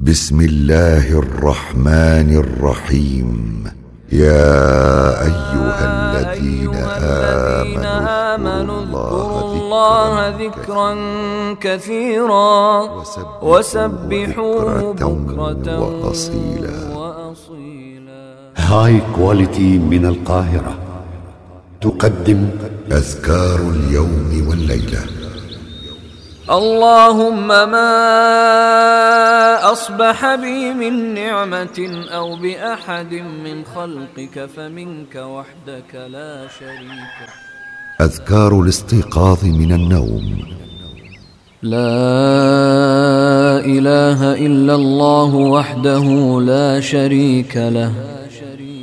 بسم الله الرحمن الرحيم. يا أيها الذين آمنوا اذكروا الله ذكرا كثيرا وسبحوه بكرة وأصيلا. هاي كواليتي من القاهرة تقدم أذكار اليوم والليلة. اللهم ما أصبح بي من نعمة أو بأحد من خلقك فمنك وحدك لا شريك أذكار الاستيقاظ من النوم. لا إله إلا الله وحده لا شريك له.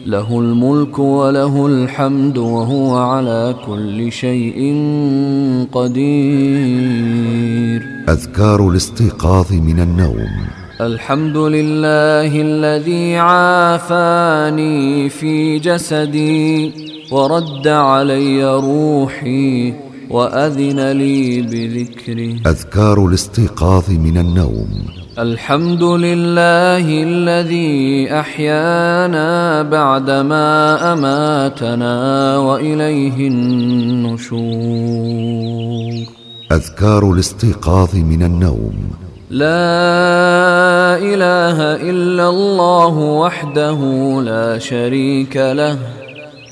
له الملك وله الحمد وهو على كل شيء قدير. أذكار الاستيقاظ من النوم. الحمد لله الذي عافاني في جسدي ورد علي روحي وأذن لي بذكره. أذكار الاستيقاظ من النوم. الحمد لله الذي أحيانا بعدما أماتنا وإليه النشور. أذكار الاستيقاظ من النوم. لا إله إلا الله وحده لا شريك له.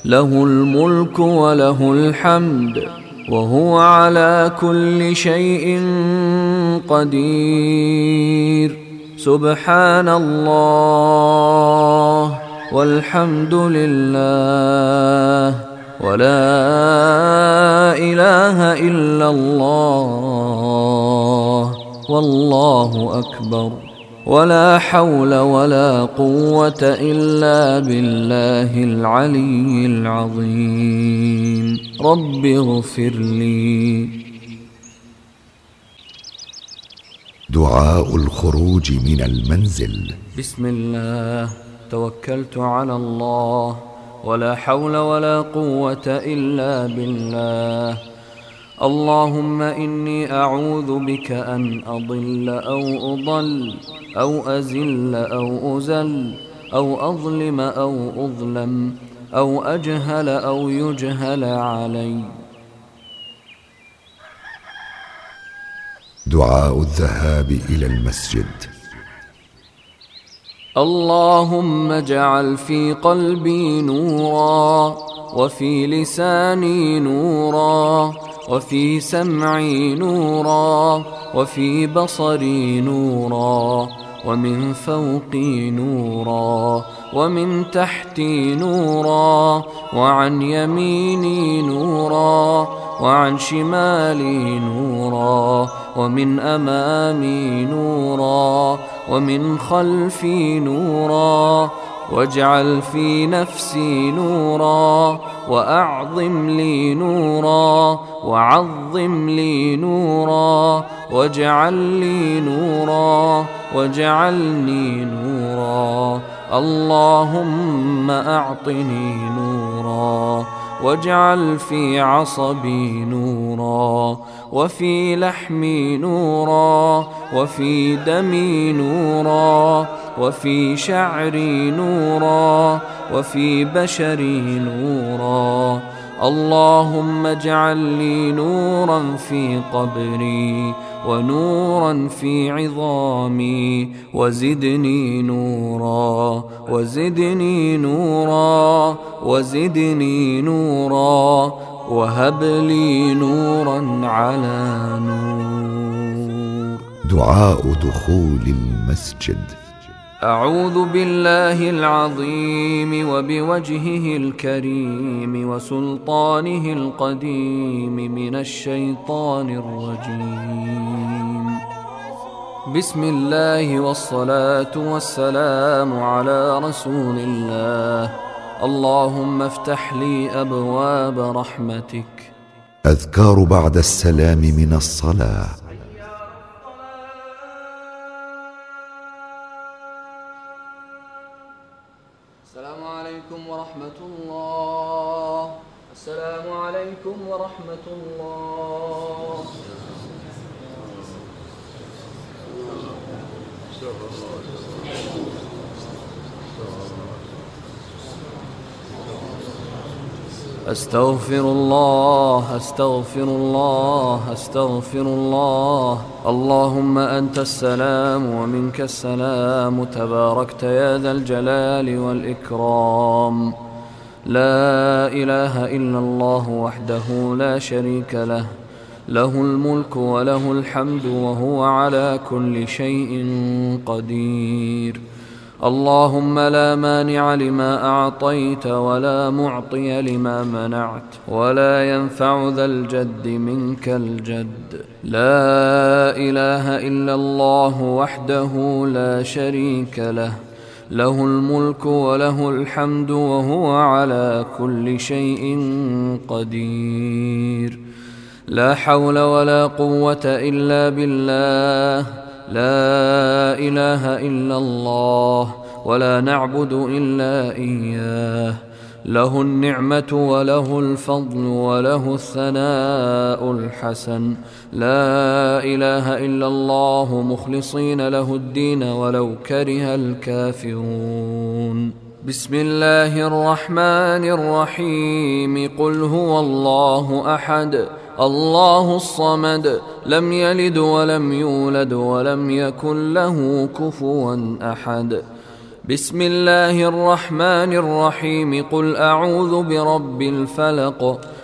له الملك وله الحمد. وهو على كل شيء قدير. سبحان الله والحمد لله ولا إله إلا الله والله أكبر. ولا حول ولا قوة إلا بالله العلي العظيم. رب اغفر لي. دعاء الخروج من المنزل. بسم الله. توكلت على الله. ولا حول ولا قوة إلا بالله. اللهم إني أعوذ بك أن أضل أو أضل أو أزل أو أزل أو أظلم أو أظلم أو أجهل أو يجهل علي. دعاء الذهاب إلى المسجد. اللهم اجعل في قلبي نورا وفي لساني نورا وفي سمعي نورا وفي بصري نورا ومن فوقي نورا ومن تحتي نورا وعن يميني نورا وعن شمالي نورا ومن أمامي نورا ومن خلفي نورا واجعل في نفسي نورا وأعظم لي نورا وعظم لي نورا واجعل لي نورا واجعلني نورا. اللهم أعطني نورا واجعل في عصبي نورا وفي لحمي نورا وفي دمي نورا وفي شعري نورا وفي بشري نورا. اللهم اجعل لي نورا في قبري ونورا في عظامي وزدني نورا وزدني نورا وزدني نورا وهب لي نورا على نور. دعاء دخول المسجد. أعوذ بالله العظيم وبوجهه الكريم وسلطانه القديم من الشيطان الرجيم. بسم الله والصلاة والسلام على رسول الله. اللهم افتح لي أبواب رحمتك. أذكار بعد السلام من الصلاة. أستغفر الله أستغفر الله أستغفر الله. اللهم أنت السلام ومنك السلام. تباركت يا ذا الجلال والإكرام. لا إله إلا الله وحده لا شريك له. له الملك وله الحمد وهو على كل شيء قدير. اللهم لا مانع لما أعطيت ولا معطي لما منعت ولا ينفع ذا الجد منك الجد. لا إله إلا الله وحده لا شريك له. له الملك وله الحمد وهو على كل شيء قدير. لا حول ولا قوة إلا بالله. لا إله إلا الله ولا نعبد إلا إياه. له النعمة وله الفضل وله الثناء الحسن. لا إله إلا الله مخلصين له الدين ولو كره الكافرون. بسم الله الرحمن الرحيم. قل هو الله أحد. الله الصمد لم يلد ولم يولد ولم يكن له كفوا أحد. بسم الله الرحمن الرحيم. قل أعوذ برب الفلق.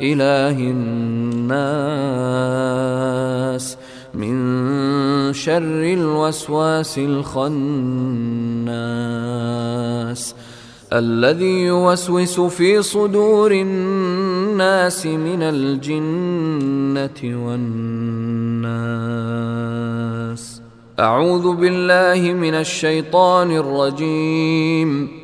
إله الناس من شر الوسواس الخناس الذي يوسوس في صدور الناس من الجنة والناس. أعوذ بالله من الشيطان الرجيم.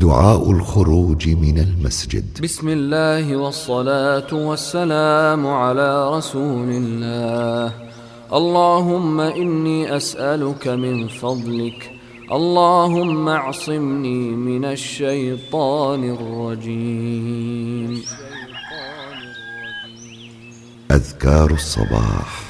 دعاء الخروج من المسجد. بسم الله والصلاة والسلام على رسول الله. اللهم إني أسألك من فضلك. اللهم اعصمني من الشيطان الرجيم. أذكار الصباح.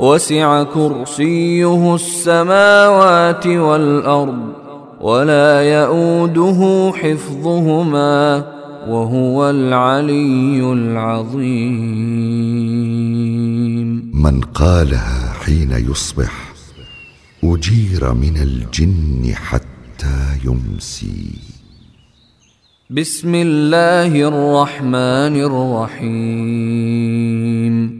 وسع كرسيه السماوات والأرض ولا يئوده حفظهما وهو العلي العظيم. من قالها حين يصبح أجير من الجن حتى يمسي. بسم الله الرحمن الرحيم.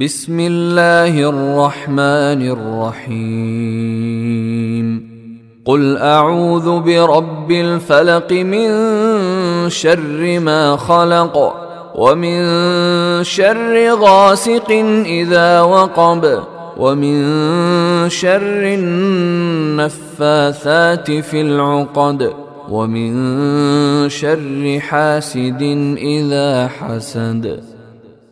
بسم الله الرحمن الرحيم. قل أعوذ برب الفلق من شر ما خلق ومن شر غاسق إذا وقب ومن شر النفاثات في العقد ومن شر حاسد إذا حسد.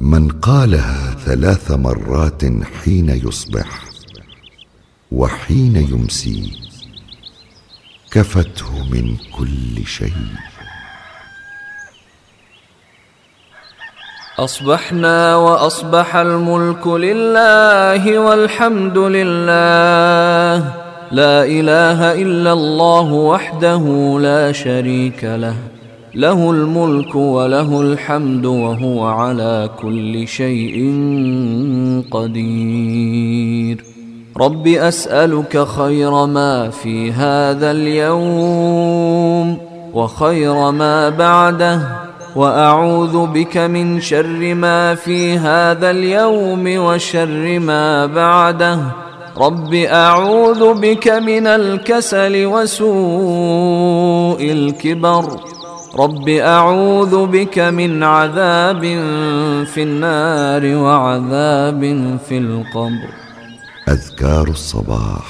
من قالها ثلاث مرات حين يصبح وحين يمسي كفته من كل شيء. أصبحنا وأصبح الملك لله والحمد لله. لا إله إلا الله وحده لا شريك له. له الملك وله الحمد وهو على كل شيء قدير. رب أسألك خير ما في هذا اليوم وخير ما بعده وأعوذ بك من شر ما في هذا اليوم وشر ما بعده. رب أعوذ بك من الكسل وسوء الكبر. رب اعوذ بك من عذاب في النار وعذاب في القبر. أذكار الصباح.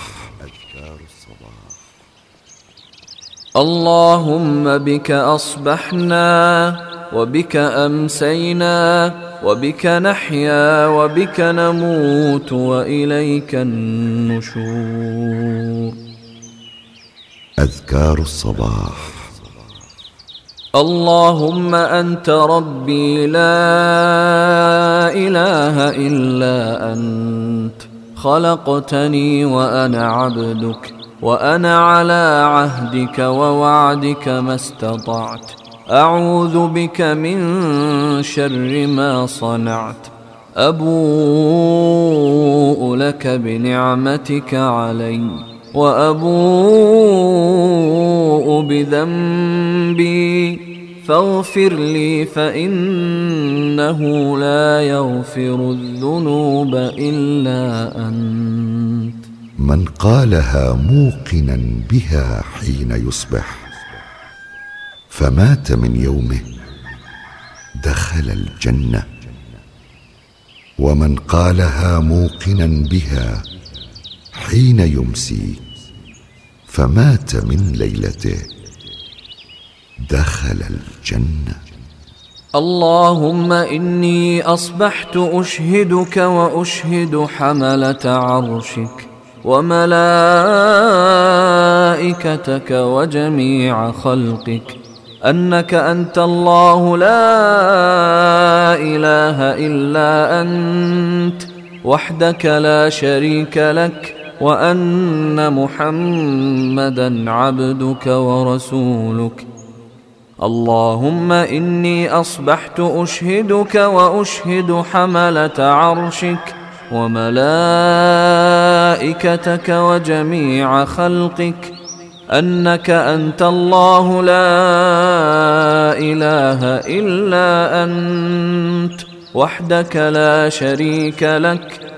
اللهم بك اصبحنا وبك امسينا وبك نحيا وبك نموت واليك النشور. أذكار الصباح. اللهم أنت ربي لا إله إلا أنت. خلقتني وأنا عبدك وأنا على عهدك ووعدك ما استطعت. أعوذ بك من شر ما صنعت. أبوء لك بنعمتك علي. وأبوء بذنبي فاغفر لي فإنه لا يغفر الذنوب إلا أنت. من قالها موقنا بها حين يصبح فمات من يومه دخل الجنة. ومن قالها موقنا بها حين يمسي فمات من ليلته. دخل الجنة. اللهم إني أصبحت أشهدك وأشهد حملة عرشك وملائكتك وجميع خلقك. أنك أنت الله لا إله إلا أنت وحدك لا شريك لك وأن محمدا عبدك ورسولك. اللهم إني أصبحت أشهدك وأشهد حملة عرشك وملائكتك وجميع خلقك. أنك أنت الله لا إله إلا أنت وحدك لا شريك لك.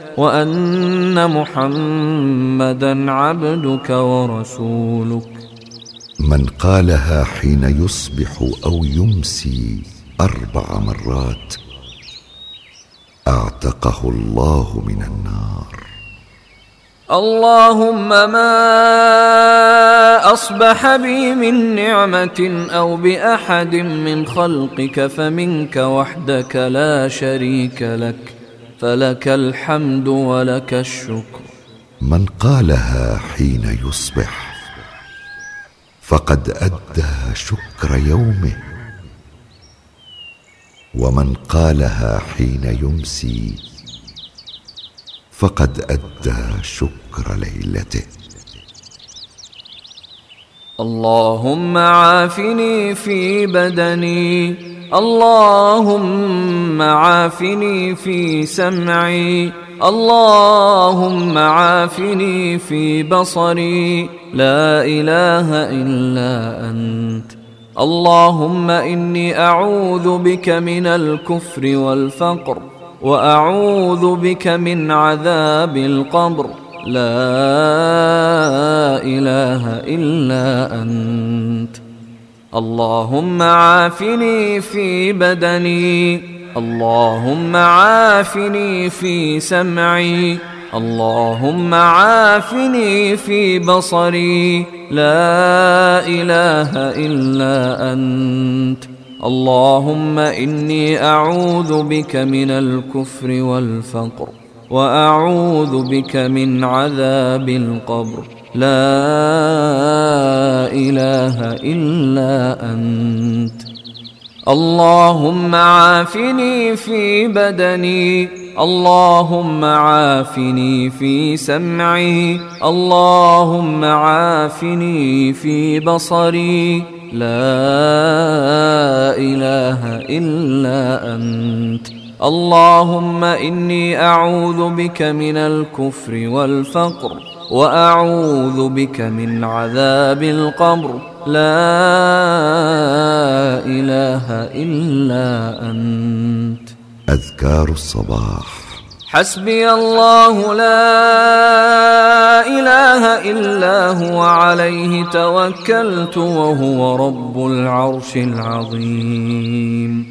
وأن محمدا عبدك ورسولك. من قالها حين يصبح أو يمسي أربع مرات أعتقه الله من النار. اللهم ما أصبح بي من نعمة أو بأحد من خلقك فمنك وحدك لا شريك لك. فلك الحمد ولك الشكر. من قالها حين يصبح فقد أدى شكر يومه. ومن قالها حين يمسي فقد أدى شكر ليلته. اللهم عافني في بدني. اللهم عافني في سمعي. اللهم عافني في بصري. لا إله إلا أنت. اللهم إني أعوذ بك من الكفر والفقر وأعوذ بك من عذاب القبر. لا إله إلا أنت. اللهم عافني في بدني. اللهم عافني في سمعي. اللهم عافني في بصري. لا إله إلا أنت. اللهم إني أعوذ بك من الكفر والفقر. وأعوذ بك من عذاب القبر. لا إله إلا أنت. اللهم عافني في بدني. اللهم عافني في سمعي. اللهم عافني في بصري. لا إله إلا أنت. اللهم إني أعوذ بك من الكفر والفقر وأعوذ بك من عذاب القبر. لا إله إلا أنت. أذكار الصباح. حسبي الله لا إله إلا هو عليه توكلت وهو رب العرش العظيم.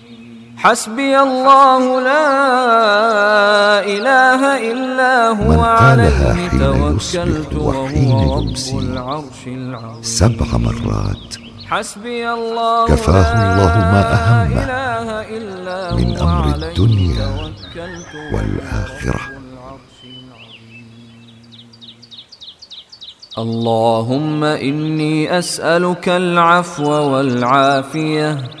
حسبي الله لا إله إلا هو عليه توكلت وهو رب العرش العظيم. سبع مرات. حسبي الله كفاه الله ما أهمه إلا من أمر الدنيا والآخرة. اللهم إني أسألك العفو والعافية.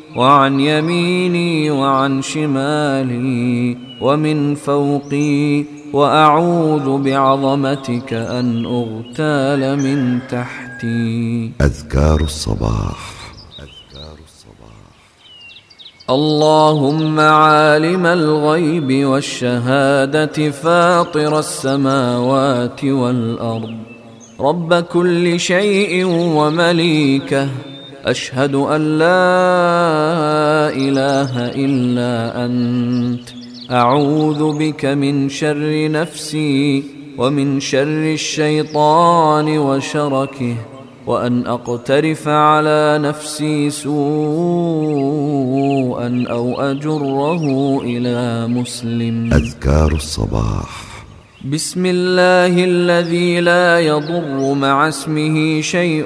وعن يميني وعن شمالي ومن فوقي وأعوذ بعظمتك أن أغتال من تحتي. أذكار الصباح. اللهم عالم الغيب والشهادة فاطر السماوات والأرض. رب كل شيء ومليكه أشهد أن لا إله إلا أنت. أعوذ بك من شر نفسي ومن شر الشيطان وشركه وأن أقترف على نفسي سوءا أو أجره إلى مسلم. أذكار الصباح. بسم الله الذي لا يضر مع اسمه شيء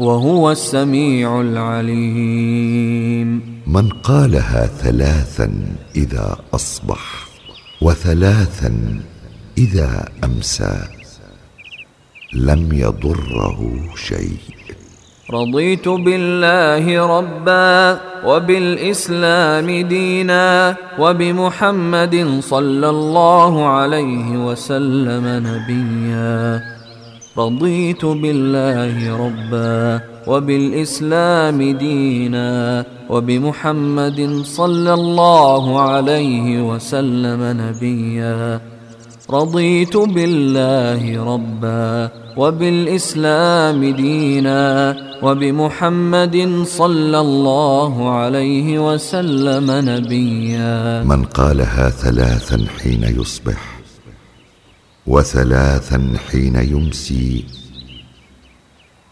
وهو السميع العليم. من قالها ثلاثا إذا أصبح وثلاثا إذا أمسى لم يضره شيء. رضيت بالله ربا وبالإسلام دينا وبمحمد صلى الله عليه وسلم نبيا. رضيت بالله ربا وبالإسلام دينا وبمحمد صلى الله عليه وسلم نبيا. رضيت بالله ربا وبالإسلام دينا وبمحمد صلى الله عليه وسلم نبيا. من قالها ثلاثا حين يصبح وثلاثا حين يمسي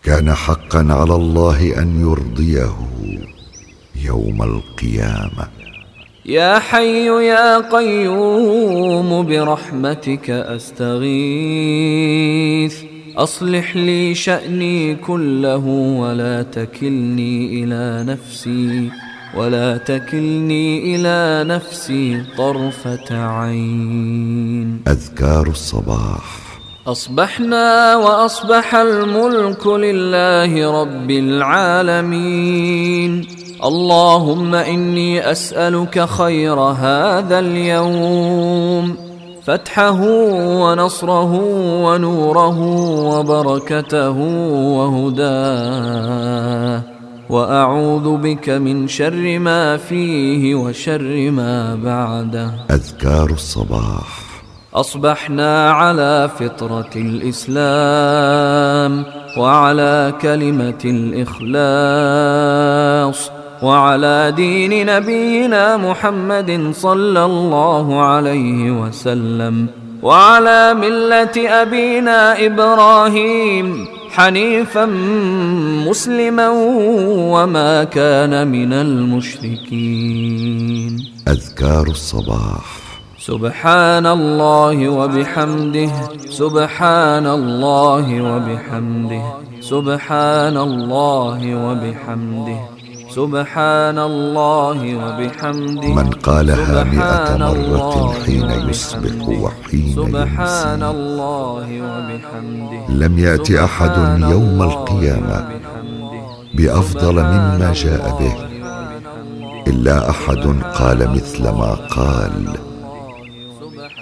كان حقا على الله أن يرضيه يوم القيامة. يا حي يا قيوم برحمتك أستغيث. أصلح لي شأني كله ولا تكلني إلى نفسي. ولا تكلني إلى نفسي طرفة عين. أذكار الصباح. أصبحنا وأصبح الملك لله رب العالمين. اللهم إني أسألك خير هذا اليوم. فتحه ونصره ونوره وبركته وهداه. وأعوذ بك من شر ما فيه وشر ما بعده. أذكار الصباح. أصبحنا على فطرة الإسلام وعلى كلمة الإخلاص وعلى دين نبينا محمد صلى الله عليه وسلم وعلى ملة أبينا إبراهيم حنيفا مسلما وما كان من المشركين. أذكار الصباح. سبحان الله وبحمده سبحان الله وبحمده سبحان الله وبحمده. سبحان الله وبحمده. من قالها مئة مرة حين يصبح وحين سبحان الله وبحمده. لم يأت أحد يوم القيامة بأفضل مما جاء به. إلا أحد قال مثل ما قال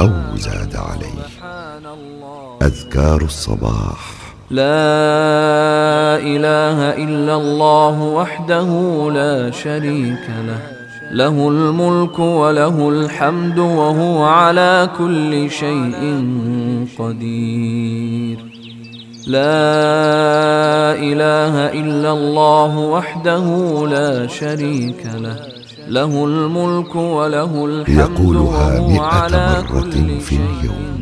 أو زاد عليه. أذكار الصباح. لا إله إلا الله وحده لا شريك له. له الملك وله الحمد وهو على كل شيء قدير. لا إله إلا الله وحده لا شريك له. له الملك وله الحمد يقولها مئة على مرة كل في شيء اليوم.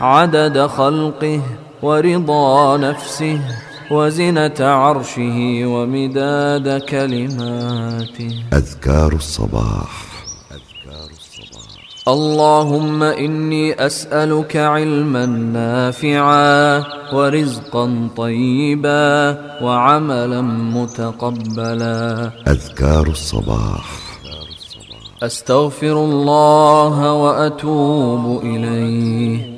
عدد خلقه ورضا نفسه وزنة عرشه ومداد كلماته. أذكار الصباح. اللهم إني أسألك علما نافعا ورزقا طيبا وعملا متقبلا. أذكار الصباح. أستغفر الله وأتوب إليه.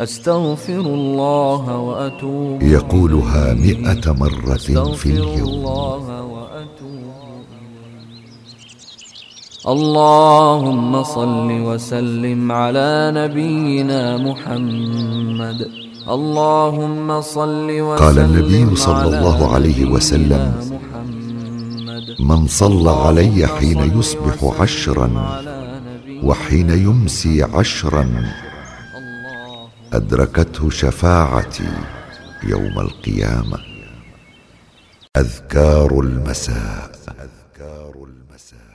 أستغفر الله وأتوب يقولها. مئة مرة في اليوم. اللهم صل وسلم على نبينا محمد. اللهم صل وسلم قال النبي صلى الله عليه وسلم من صلى علي حين يصبح عشرا وحين يمسي عشرا الله أدركته شفاعتي يوم القيامة. أذكار المساء أذكار المساء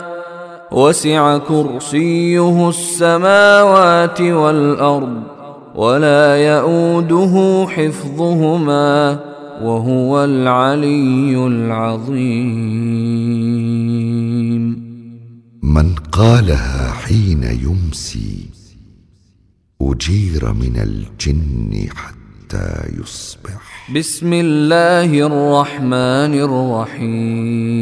وسع كرسيه السماوات والأرض ولا يئوده حفظهما وهو العلي العظيم. من قالها حين يمسي أجير من الجن حتى يصبح. بسم الله الرحمن الرحيم.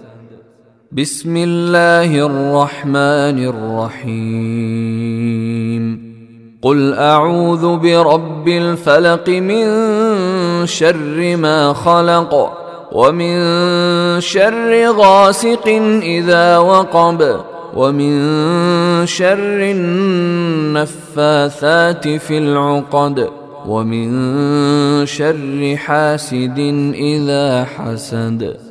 بسم الله الرحمن الرحيم. قل أعوذ برب الفلق من شر ما خلق ومن شر غاسق إذا وقب ومن شر النفاثات في العقد ومن شر حاسد إذا حسد.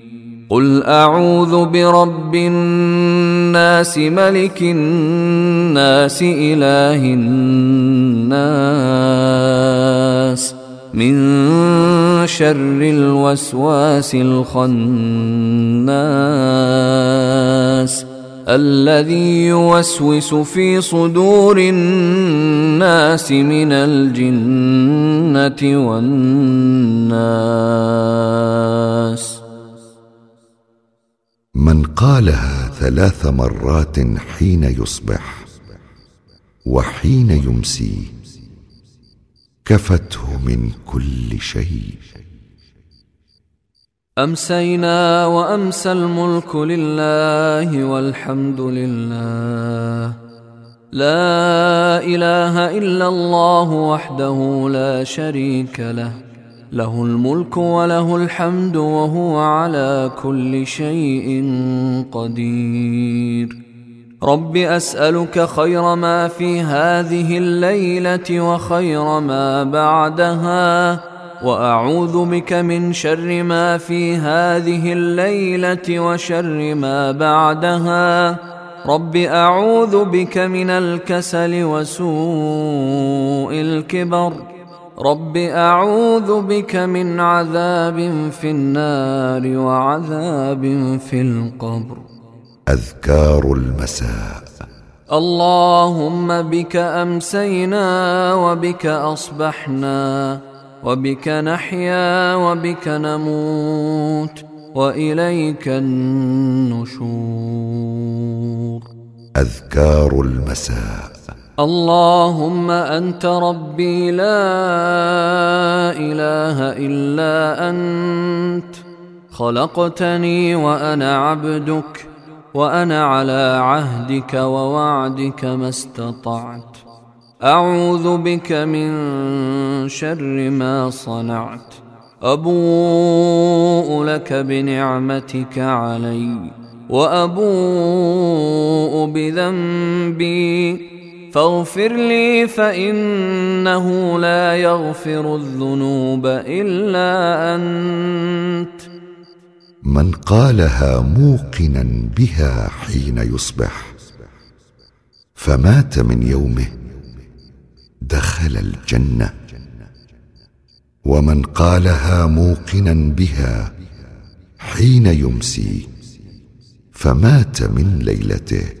قل اعوذ برب الناس ملك الناس اله الناس من شر الوسواس الخناس الذي يوسوس في صدور الناس من الجنه والناس من قالها ثلاث مرات حين يصبح وحين يمسي كفته من كل شيء. أمسينا وأمسى الملك لله والحمد لله. لا إله إلا الله وحده لا شريك له. له الملك وله الحمد وهو على كل شيء قدير. رب أسألك خير ما في هذه الليلة وخير ما بعدها وأعوذ بك من شر ما في هذه الليلة وشر ما بعدها. رب أعوذ بك من الكسل وسوء الكبر. رب اعوذ بك من عذاب في النار وعذاب في القبر. أذكار المساء. اللهم بك امسينا وبك اصبحنا وبك نحيا وبك نموت واليك النشور. أذكار المساء. اللهم أنت ربي لا إله إلا أنت. خلقتني وأنا عبدك وأنا على عهدك ووعدك ما استطعت. أعوذ بك من شر ما صنعت. أبوء لك بنعمتك علي وأبوء بذنبي. فاغفر لي فإنه لا يغفر الذنوب إلا أنت. من قالها موقنا بها حين يصبح فمات من يومه دخل الجنة. ومن قالها موقنا بها حين يمسي فمات من ليلته.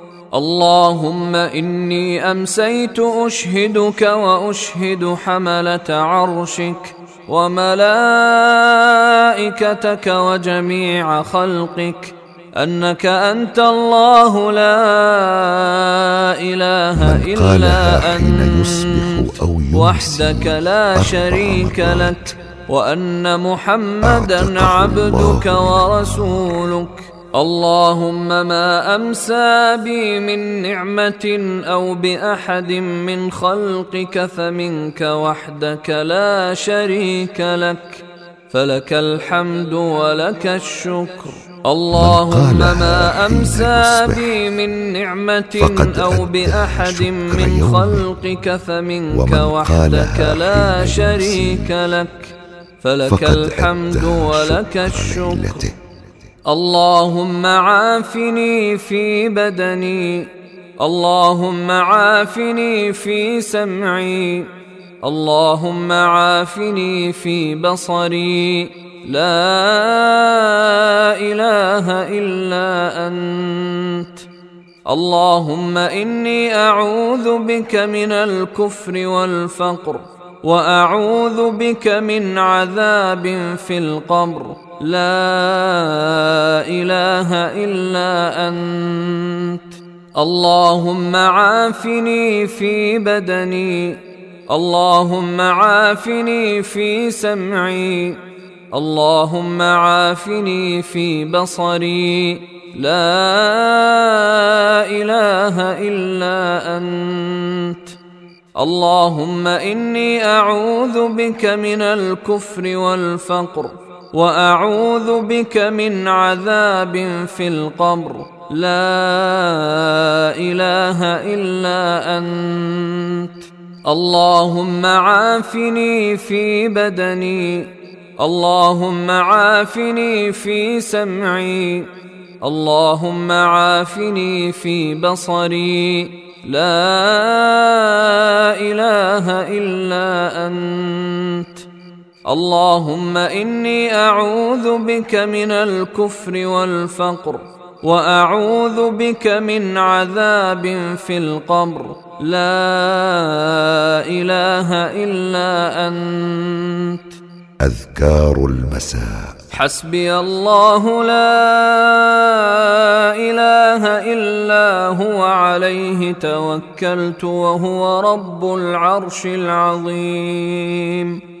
اللهم إني أمسيت أشهدك وأشهد حملة عرشك وملائكتك وجميع خلقك أنك أنت الله لا إله إلا أنت وحدك لا شريك لك وأن محمدا عبدك ورسولك. اللهم ما أمسى بي من نعمة أو بأحد من خلقك فمنك وحدك لا شريك لك. فلك الحمد ولك الشكر. اللهم ما أمسى بي من نعمة أو بأحد من خلقك فمنك وحدك لا شريك لك. فلك الحمد ولك الشكر. اللهم عافني في بدني. اللهم عافني في سمعي. اللهم عافني في بصري. لا إله إلا أنت. اللهم إني أعوذ بك من الكفر والفقر وأعوذ بك من عذاب في القبر. لا إله إلا أنت. اللهم عافني في بدني. اللهم عافني في سمعي. اللهم عافني في بصري. لا إله إلا أنت. اللهم إني أعوذ بك من الكفر والفقر. وأعوذ بك من عذاب في القبر. لا إله إلا أنت. اللهم عافني في بدني. اللهم عافني في سمعي. اللهم عافني في بصري. لا إله إلا أنت. اللهم إني أعوذ بك من الكفر والفقر وأعوذ بك من عذاب في القبر. لا إله إلا أنت. أذكار المساء. حسبي الله لا إله إلا هو عليه توكلت وهو رب العرش العظيم.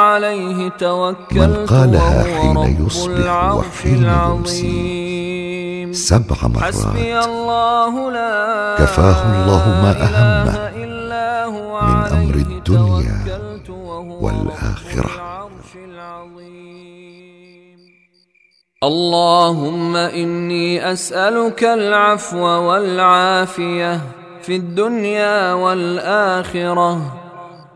عليه توكلت من قالها حين يصبح وحين يمسي سبع مرات حسبي الله لا كفاه الله ما أهمه من أمر الدنيا والآخرة. اللهم إني أسألك العفو والعافية في الدنيا والآخرة.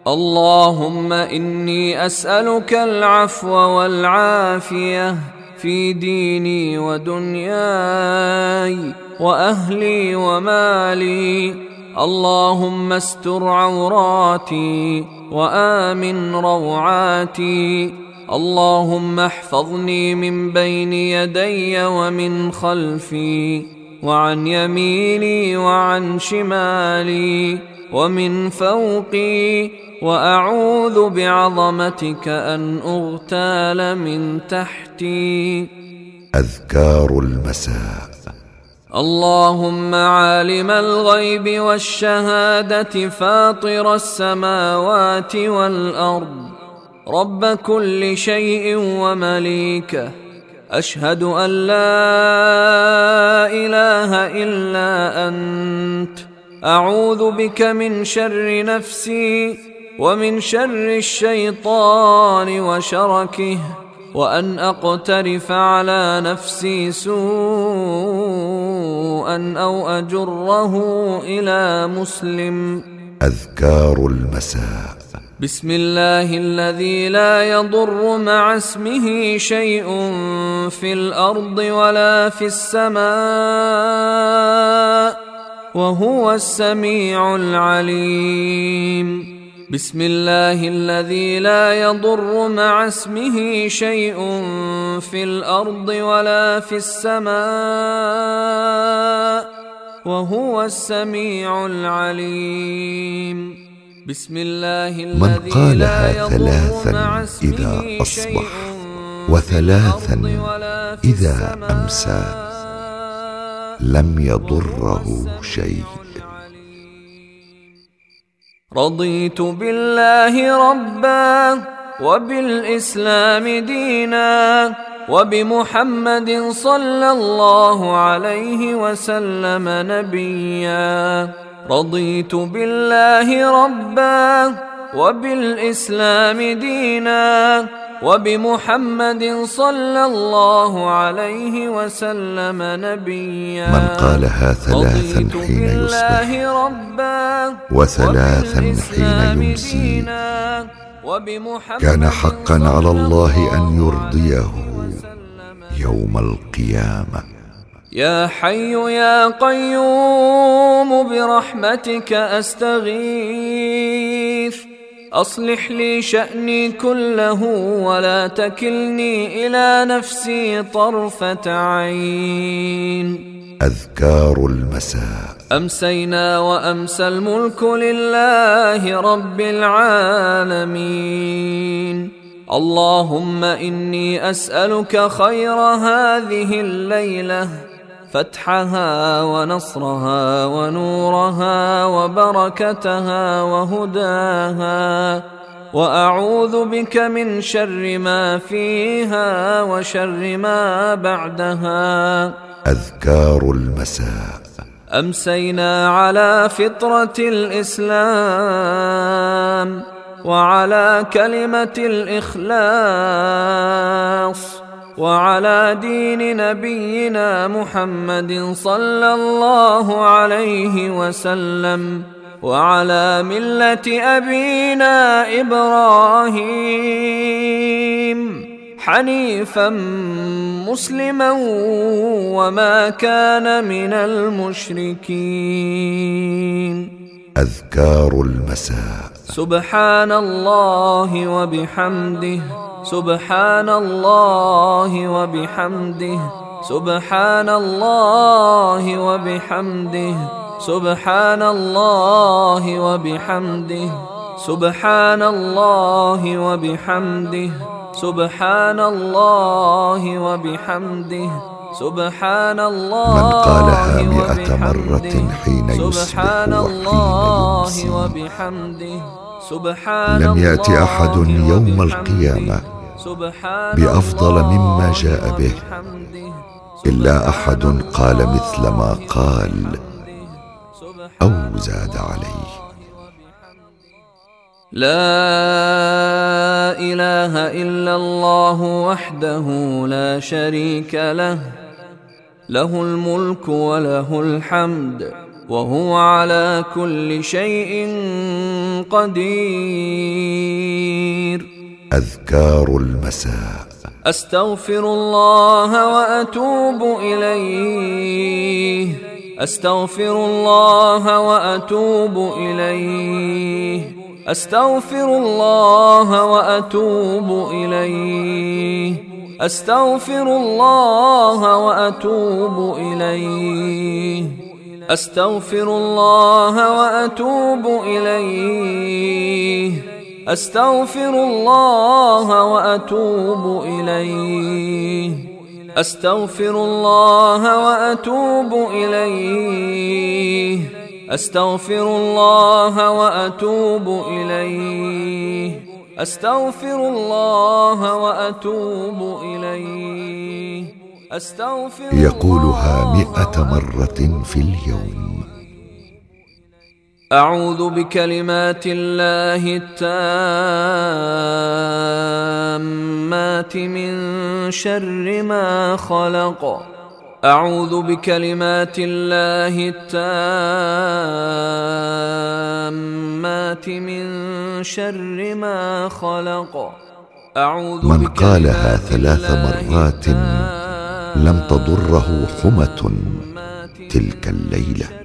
اللهم إني أسألك العفو والعافية في ديني ودنياي وأهلي ومالي. اللهم استر عوراتي وآمن روعاتي. اللهم احفظني من بين يدي ومن خلفي وعن يميني وعن شمالي ومن فوقي وأعوذ بعظمتك أن أغتال من تحتي. أذكار المساء. اللهم عالم الغيب والشهادة فاطر السماوات والأرض. رب كل شيء ومليكه أشهد أن لا إله إلا أنت. أعوذ بك من شر نفسي. ومن شر الشيطان وشركه وأن أقترف على نفسي سوءا أو أجره إلى مسلم. أذكار المساء. بسم الله الذي لا يضر مع اسمه شيء في الأرض ولا في السماء وهو السميع العليم. بسم الله الذي لا يضر مع اسمه شيء في الأرض ولا في السماء وهو السميع العليم. بسم الله الذي من قالها ثلاثا إذا أصبح وثلاثا إذا أمسى. لم يضره شيء. رضيت بالله ربا وبالإسلام دينا وبمحمد صلى الله عليه وسلم نبيا. رضيت بالله ربا وبالإسلام دينا وبمحمد صلى الله عليه وسلم نبيا. من قالها ثلاثا حين يصبح وثلاثا حين يمسي. كان حقا على الله أن يرضيه يوم القيامة. يا حي يا قيوم برحمتك أستغيث. أصلح لي شأني كله ولا تكلني إلى نفسي طرفة عين. أذكار المساء. أمسينا وأمسى الملك لله رب العالمين. اللهم إني أسألك خير هذه الليلة فتحها ونصرها ونورها وبركتها وهداها وأعوذ بك من شر ما فيها وشر ما بعدها. أذكار المساء. أمسينا على فطرة الإسلام وعلى كلمة الإخلاص. وعلى دين نبينا محمد صلى الله عليه وسلم وعلى ملة أبينا إبراهيم حنيفا مسلما وما كان من المشركين. أذكار المساء. سبحان الله وبحمده. سبحان الله وبحمده سبحان الله وبحمده سبحان الله وبحمده سبحان الله وبحمده سبحان الله وبحمده سبحان الله من قالها مئة مرة حين يصبح وحين يمسي لم يأت أحد يوم القيامة. بأفضل مما جاء به. إلا أحد قال مثل ما قال أو زاد عليه. لا إله إلا الله وحده لا شريك له. له الملك وله الحمد وهو على كل شيء قدير. أذكار المساء. أستغفر الله وأتوب إليه. أستغفر الله وأتوب إليه. أستغفر الله وأتوب إليه. أستغفر الله وأتوب إليه. أستغفر الله وأتوب إليه. أستغفر الله وأتوب إليه. أستغفر الله وأتوب إليه. أستغفر الله وأتوب إليه. أستغفر الله وأتوب إليه. أستغفر يقولها مئة مرة في اليوم. أعوذ بكلمات الله التامات من شر ما خلق. أعوذ بكلمات الله التامات من شر ما خلق. أعوذ من قالها ثلاث مرات لم تضره حمة تلك الليلة.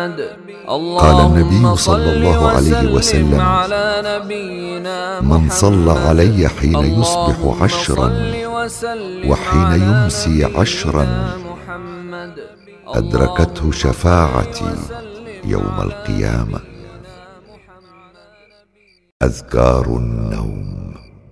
قال النبي صلى الله عليه وسلم من صلى علي حين يصبح عشرا وحين يمسي عشرا أدركته شفاعتي يوم القيامة. أذكار النوم.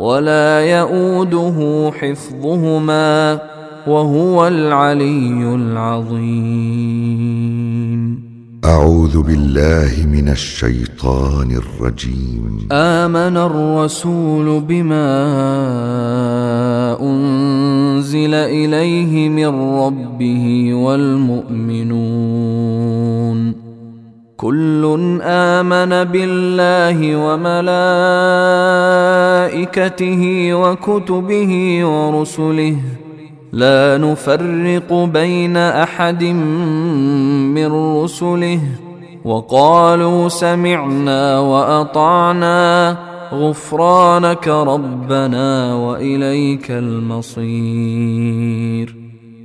ولا يئوده حفظهما وهو العلي العظيم. أعوذ بالله من الشيطان الرجيم. آمن الرسول بما أنزل إليه من ربه والمؤمنون. كل آمن بالله وملائكته وكتبه ورسله. لا نفرق بين أحد من رسله. وقالوا سمعنا وأطعنا. غفرانك ربنا وإليك المصير.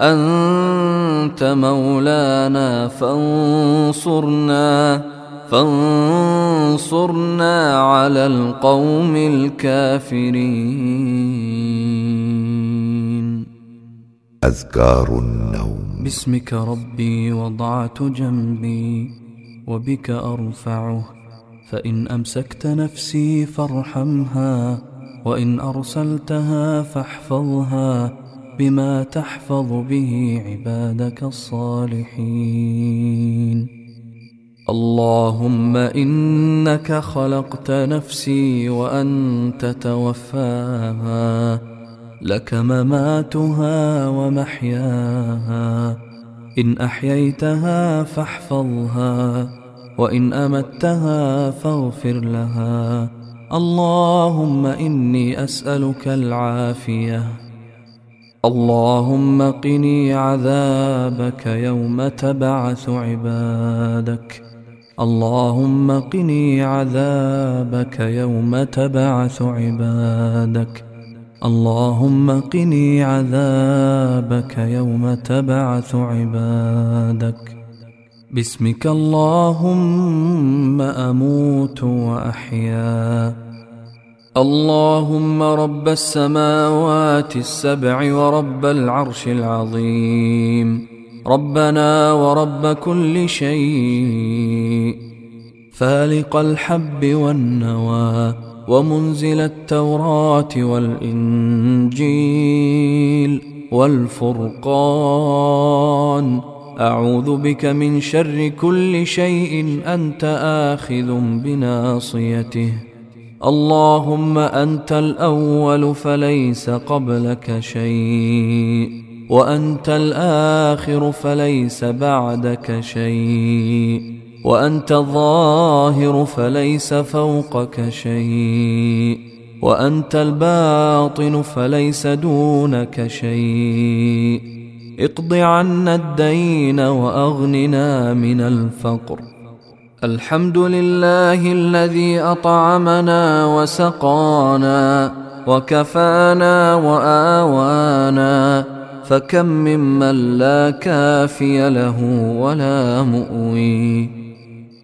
أنت مولانا فانصرنا فانصرنا على القوم الكافرين. أذكار النوم. باسمك ربي وضعت جنبي وبك أرفعه فإن أمسكت نفسي فارحمها وإن أرسلتها فاحفظها بما تحفظ به عبادك الصالحين. اللهم إنك خلقت نفسي وأنت توفاها لك مماتها ومحياها. إن أحييتها فاحفظها وإن أمتها فاغفر لها. اللهم إني أسألك العافية. اللهم قني عذابك يوم تبعث عبادك. اللهم قني عذابك يوم تبعث عبادك. اللهم قني عذابك يوم تبعث عبادك. باسمك اللهم أموت وأحيا. اللهم رب السماوات السبع ورب العرش العظيم. ربنا ورب كل شيء. فالق الحب والنوى ومنزل التوراة والإنجيل والفرقان. أعوذ بك من شر كل شيء أنت آخذ بناصيته. اللهم أنت الأول فليس قبلك شيء وأنت الآخر فليس بعدك شيء وأنت الظاهر فليس فوقك شيء وأنت الباطن فليس دونك شيء. اقض عنا الدين وأغننا من الفقر. الحمد لله الذي أطعمنا وسقانا وكفانا وآوانا فكم ممن لا كافي له ولا مؤوي.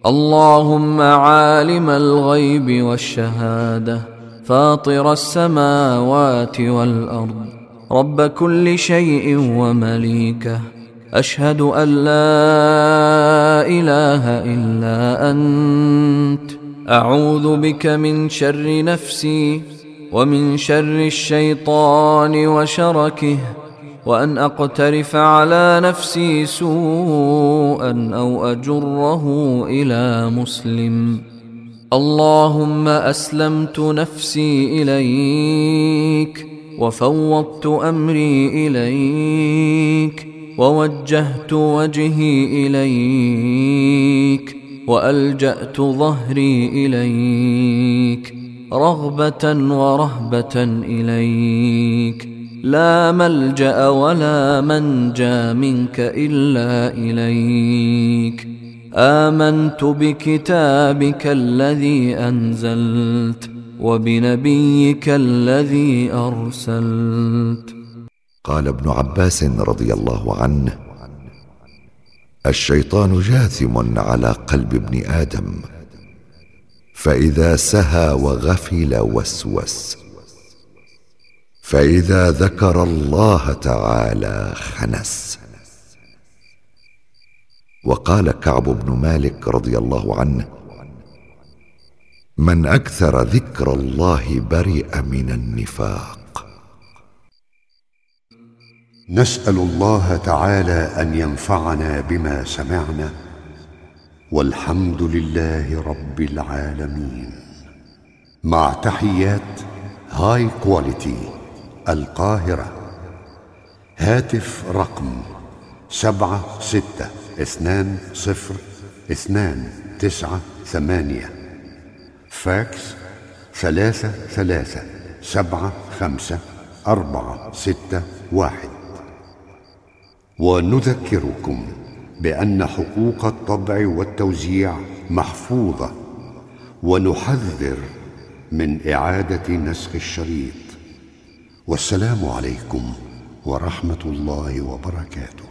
اللهم عالم الغيب والشهادة فاطر السماوات والأرض رب كل شيء ومليكه. أشهد أن لا إله إلا أنت. أعوذ بك من شر نفسي ومن شر الشيطان وشركه وأن أقترف على نفسي سوءا أو أجره إلى مسلم. اللهم أسلمت نفسي إليك وفوضت أمري إليك. ووجهت وجهي إليك وألجأت ظهري إليك رغبة ورهبة إليك لا ملجأ ولا منجى منك إلا إليك آمنت بكتابك الذي أنزلت وبنبيك الذي أرسلت قال ابن عباس رضي الله عنه الشيطان جاثم على قلب ابن آدم فإذا سهى وغفل وسوس فإذا ذكر الله تعالى خنس. وقال كعب بن مالك رضي الله عنه من أكثر ذكر الله برئ من النفاق. نسأل الله تعالى أن ينفعنا بما سمعنا والحمد لله رب العالمين. مع تحيات هاي كواليتي القاهرة. هاتف رقم سبعة ستة اثنان صفر اثنان تسعة ثمانية. فاكس ثلاثة ثلاثة سبعة خمسة أربعة ستة واحد. ونذكركم بأن حقوق الطبع والتوزيع محفوظة ونحذر من إعادة نسخ الشريط. والسلام عليكم ورحمة الله وبركاته.